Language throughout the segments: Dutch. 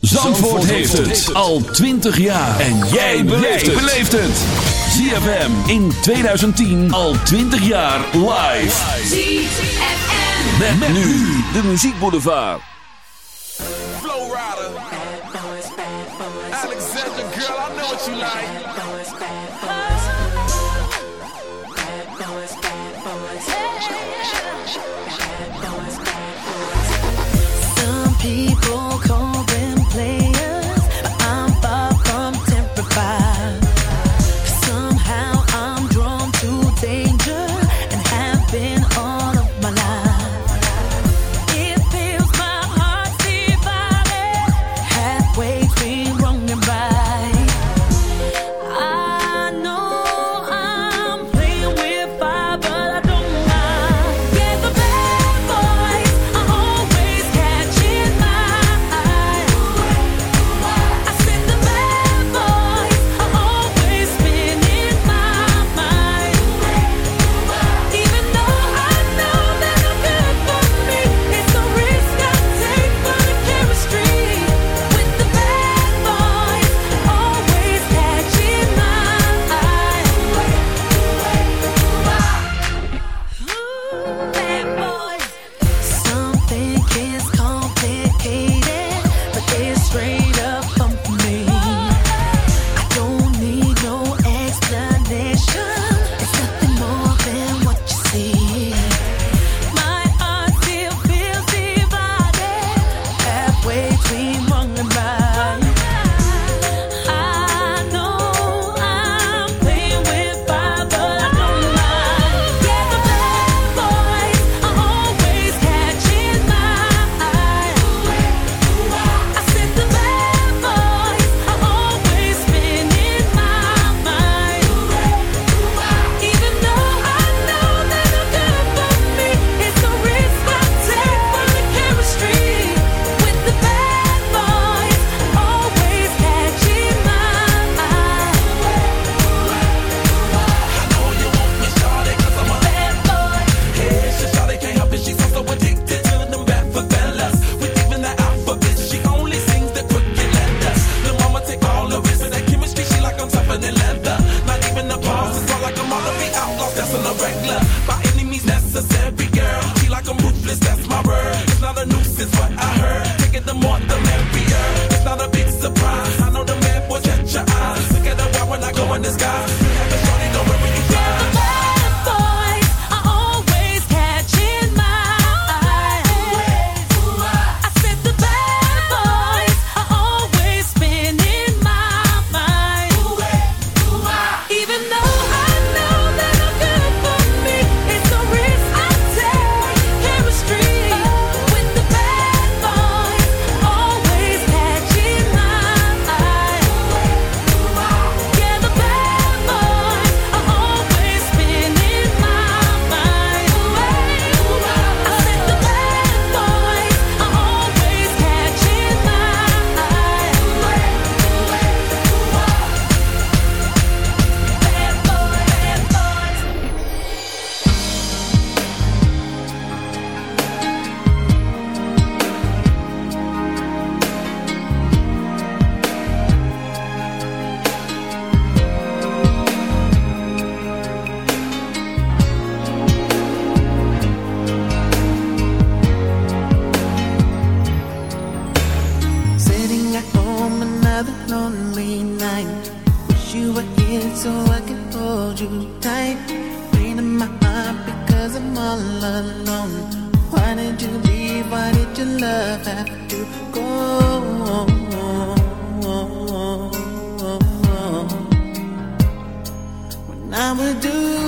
Zandvoort heeft het al 20 jaar. En jij beleeft het. ZFM in 2010 al 20 jaar live. ZFM. Met, nu de muziekboulevard. Flow Rider. Alexander, girl, I know what you like. Some people Why did you leave? Why did your love have to go? When I would do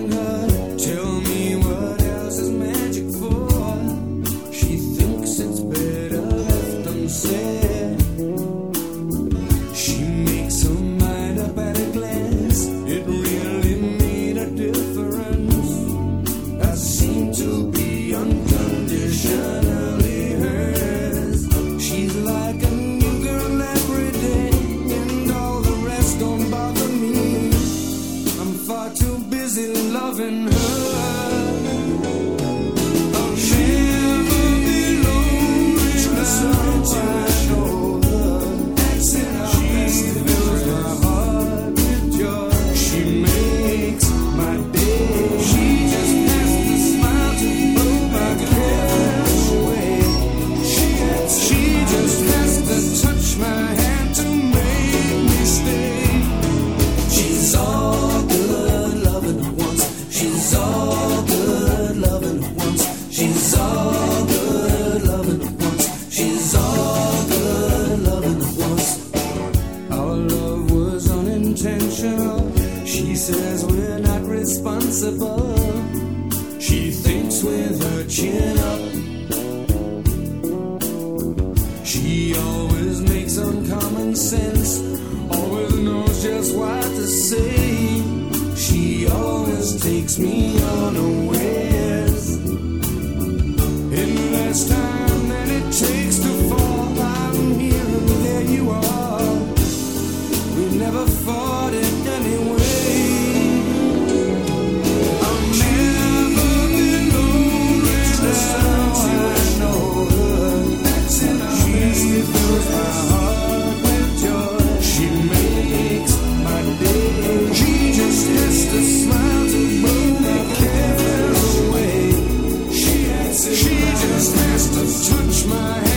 Touch my hand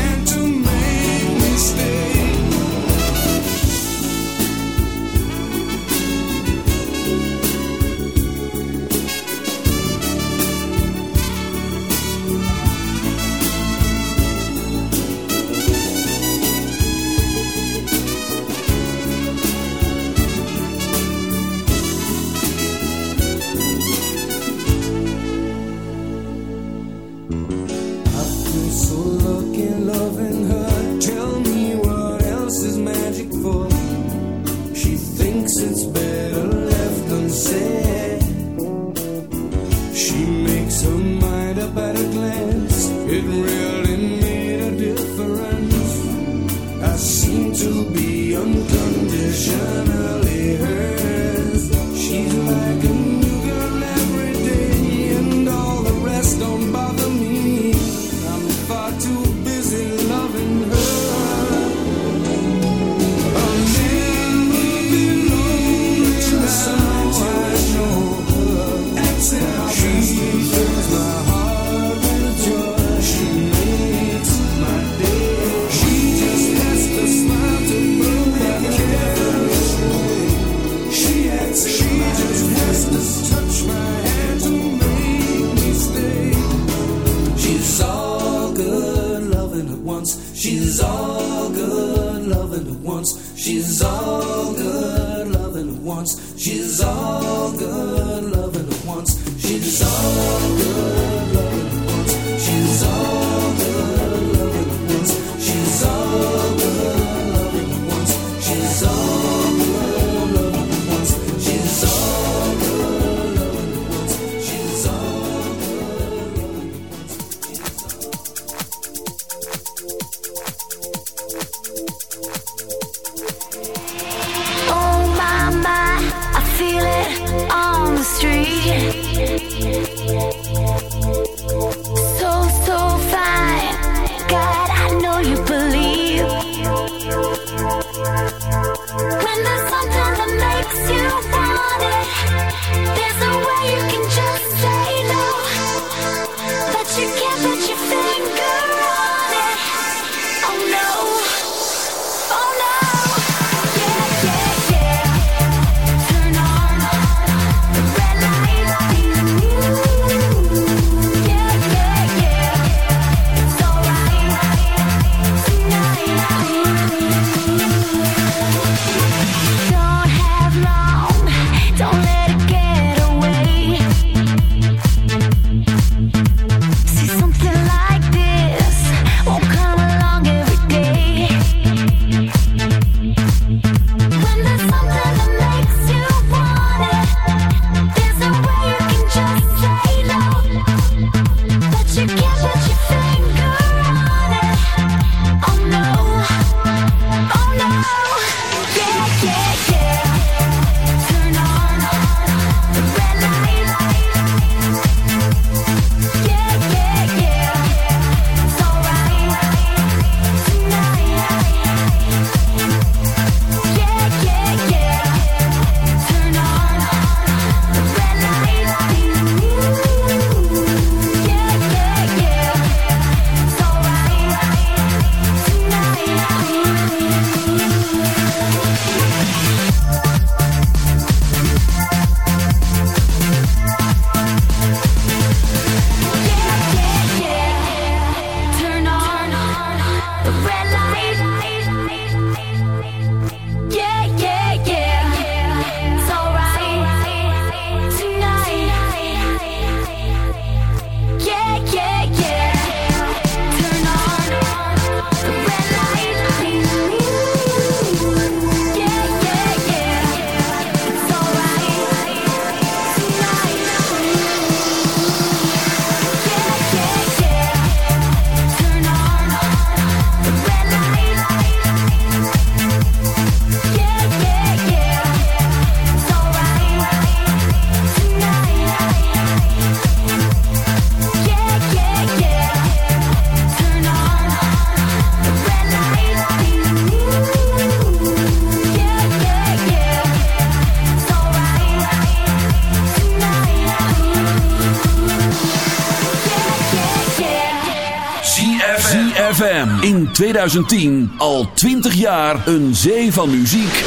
2010 al 20 jaar een zee van muziek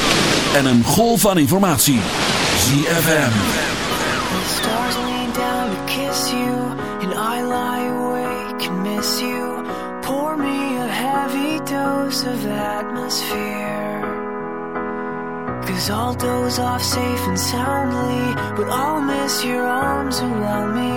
en een golf van informatie. ZFM. The stars lean down to kiss you, and I lie awake and miss you. Pour me a heavy dose of atmosphere. Cause I'll doze off safe and soundly, but I'll miss your arms around me.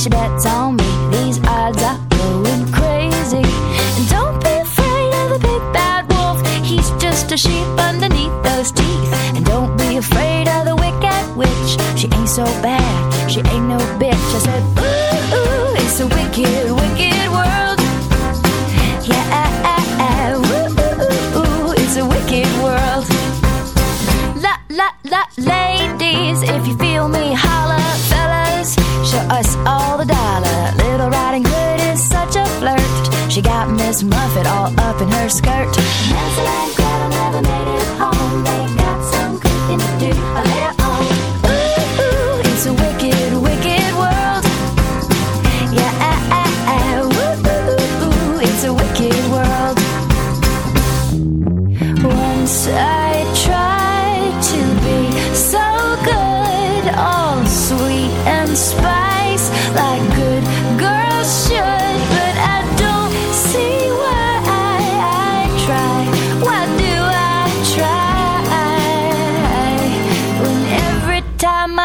she bets on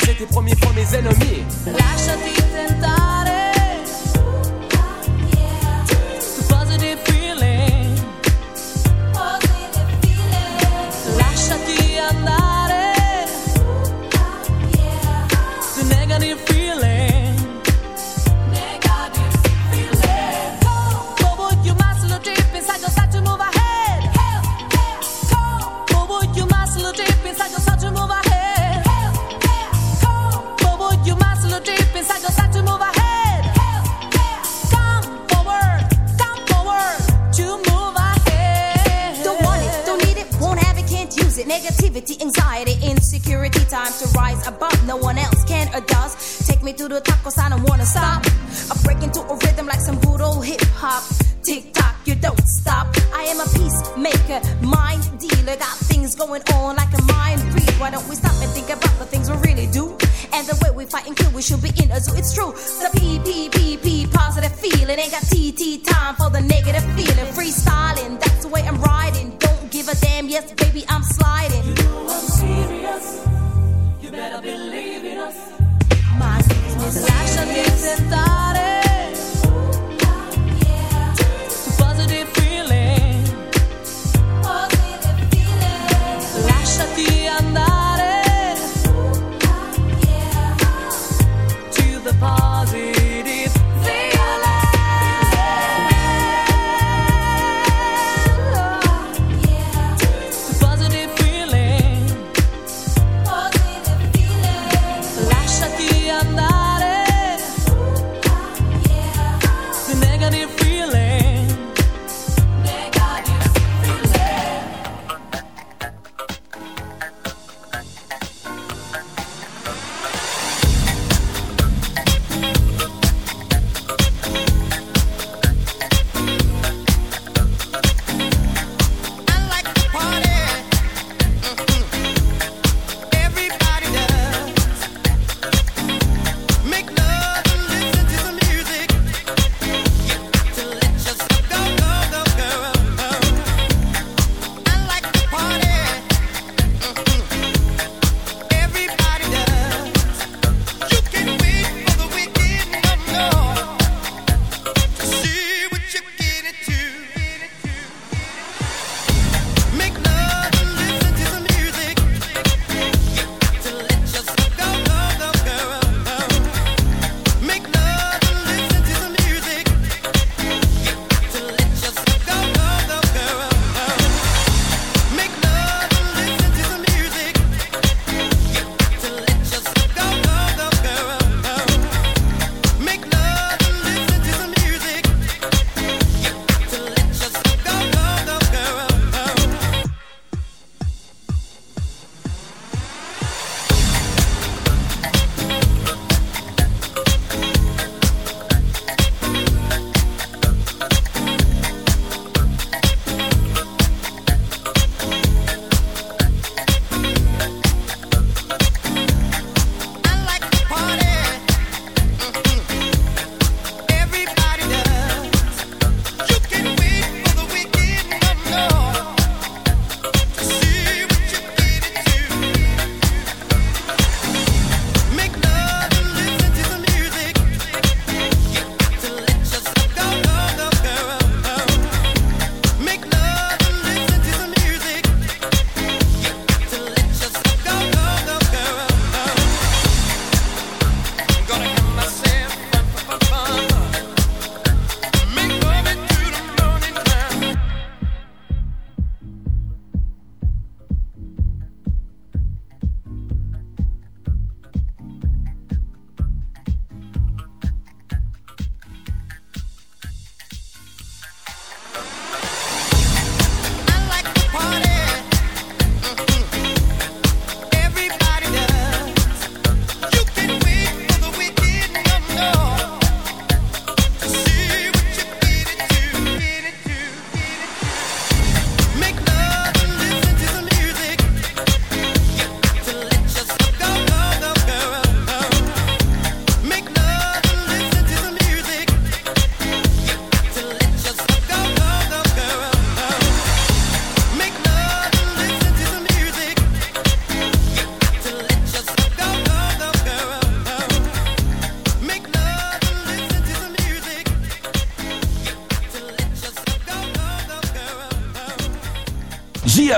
c'était premier pour mes ennemis. hop. Tick tock, you don't stop. I am a peacemaker, mind dealer. Got things going on like a mind read. Why don't we stop and think about the things we really do? And the way we fight and kill, we should be in a zoo. It's true. The P, P, P, P, positive feeling. Ain't got TT time for the negative feeling. Freestyling, that's the way I'm riding. Don't give a damn, yes, baby, I'm sliding. You know I'm serious. You better believe in us. My season is actually started.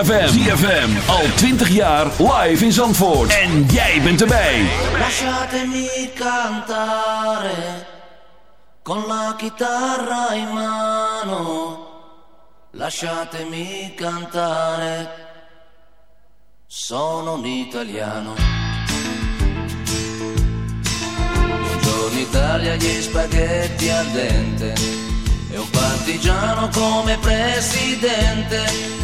ZFM. ZFM. Al 20 jaar live in Zandvoort. En jij bent erbij. Lasciatemi cantare con la chitarra in mano. Lasciatemi cantare. Sono un italiano. Buongiorno Italia, gli spaghetti al dente. E un partigiano come presidente.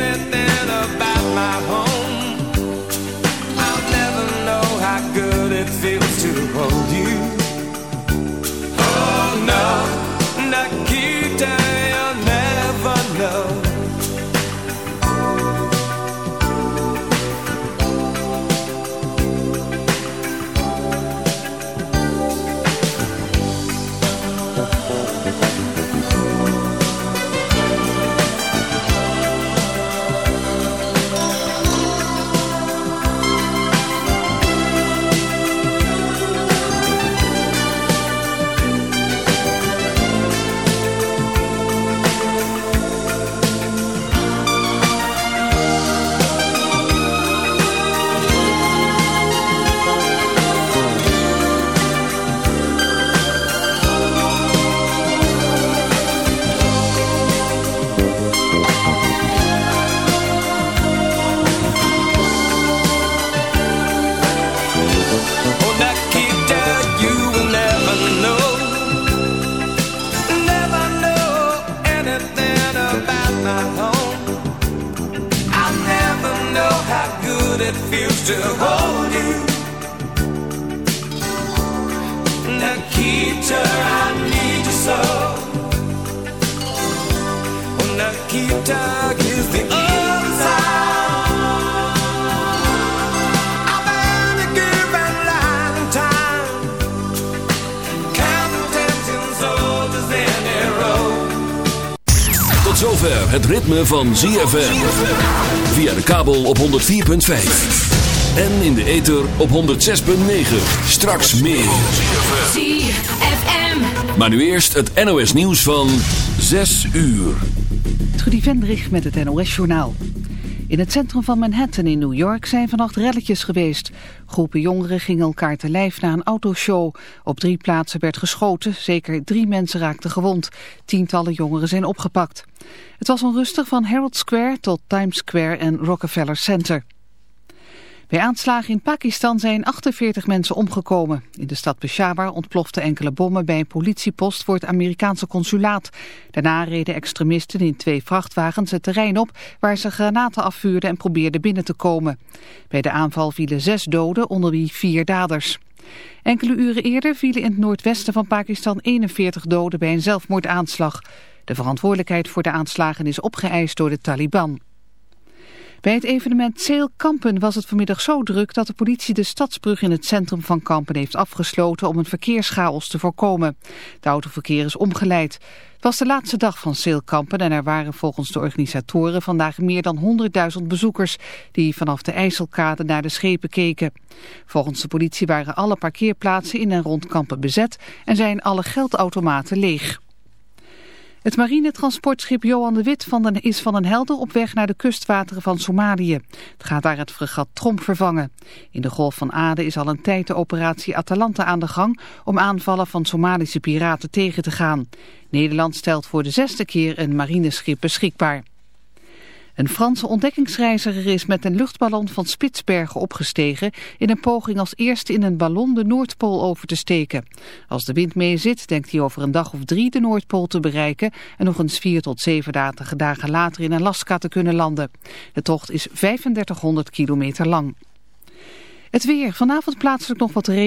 anything about my home. I'll never know how good it feels to hold you. Van ZFM. Via de kabel op 104.5. En in de ether op 106.9. Straks meer. ZFM. Maar nu eerst het NOS nieuws van 6 uur. Trudy Vendrich met het NOS-journaal. In het centrum van Manhattan in New York zijn vannacht relletjes geweest. Groepen jongeren gingen elkaar te lijf na een autoshow. Op drie plaatsen werd geschoten, zeker drie mensen raakten gewond. Tientallen jongeren zijn opgepakt. Het was onrustig van Herald Square tot Times Square en Rockefeller Center. Bij aanslagen in Pakistan zijn 48 mensen omgekomen. In de stad Peshawar ontploften enkele bommen bij een politiepost voor het Amerikaanse consulaat. Daarna reden extremisten in twee vrachtwagens het terrein op waar ze granaten afvuurden en probeerden binnen te komen. Bij de aanval vielen zes doden, onder wie vier daders. Enkele uren eerder vielen in het noordwesten van Pakistan 41 doden bij een zelfmoordaanslag. De verantwoordelijkheid voor de aanslagen is opgeëist door de Taliban. Bij het evenement Seel Kampen was het vanmiddag zo druk dat de politie de stadsbrug in het centrum van Kampen heeft afgesloten om een verkeerschaos te voorkomen. Het autoverkeer is omgeleid. Het was de laatste dag van Seel Kampen en er waren volgens de organisatoren vandaag meer dan 100.000 bezoekers die vanaf de IJsselkade naar de schepen keken. Volgens de politie waren alle parkeerplaatsen in en rond Kampen bezet en zijn alle geldautomaten leeg. Het marinetransportschip Johan de Wit van is van een helder op weg naar de kustwateren van Somalië. Het gaat daar het fregat Tromp vervangen. In de Golf van Aden is al een tijd de operatie Atalanta aan de gang om aanvallen van Somalische piraten tegen te gaan. Nederland stelt voor de zesde keer een marineschip beschikbaar. Een Franse ontdekkingsreiziger is met een luchtballon van Spitsbergen opgestegen in een poging als eerste in een ballon de Noordpool over te steken. Als de wind mee zit, denkt hij over een dag of drie de Noordpool te bereiken en nog eens vier tot zeven dagen later in Alaska te kunnen landen. De tocht is 3500 kilometer lang. Het weer. Vanavond plaatselijk nog wat regen.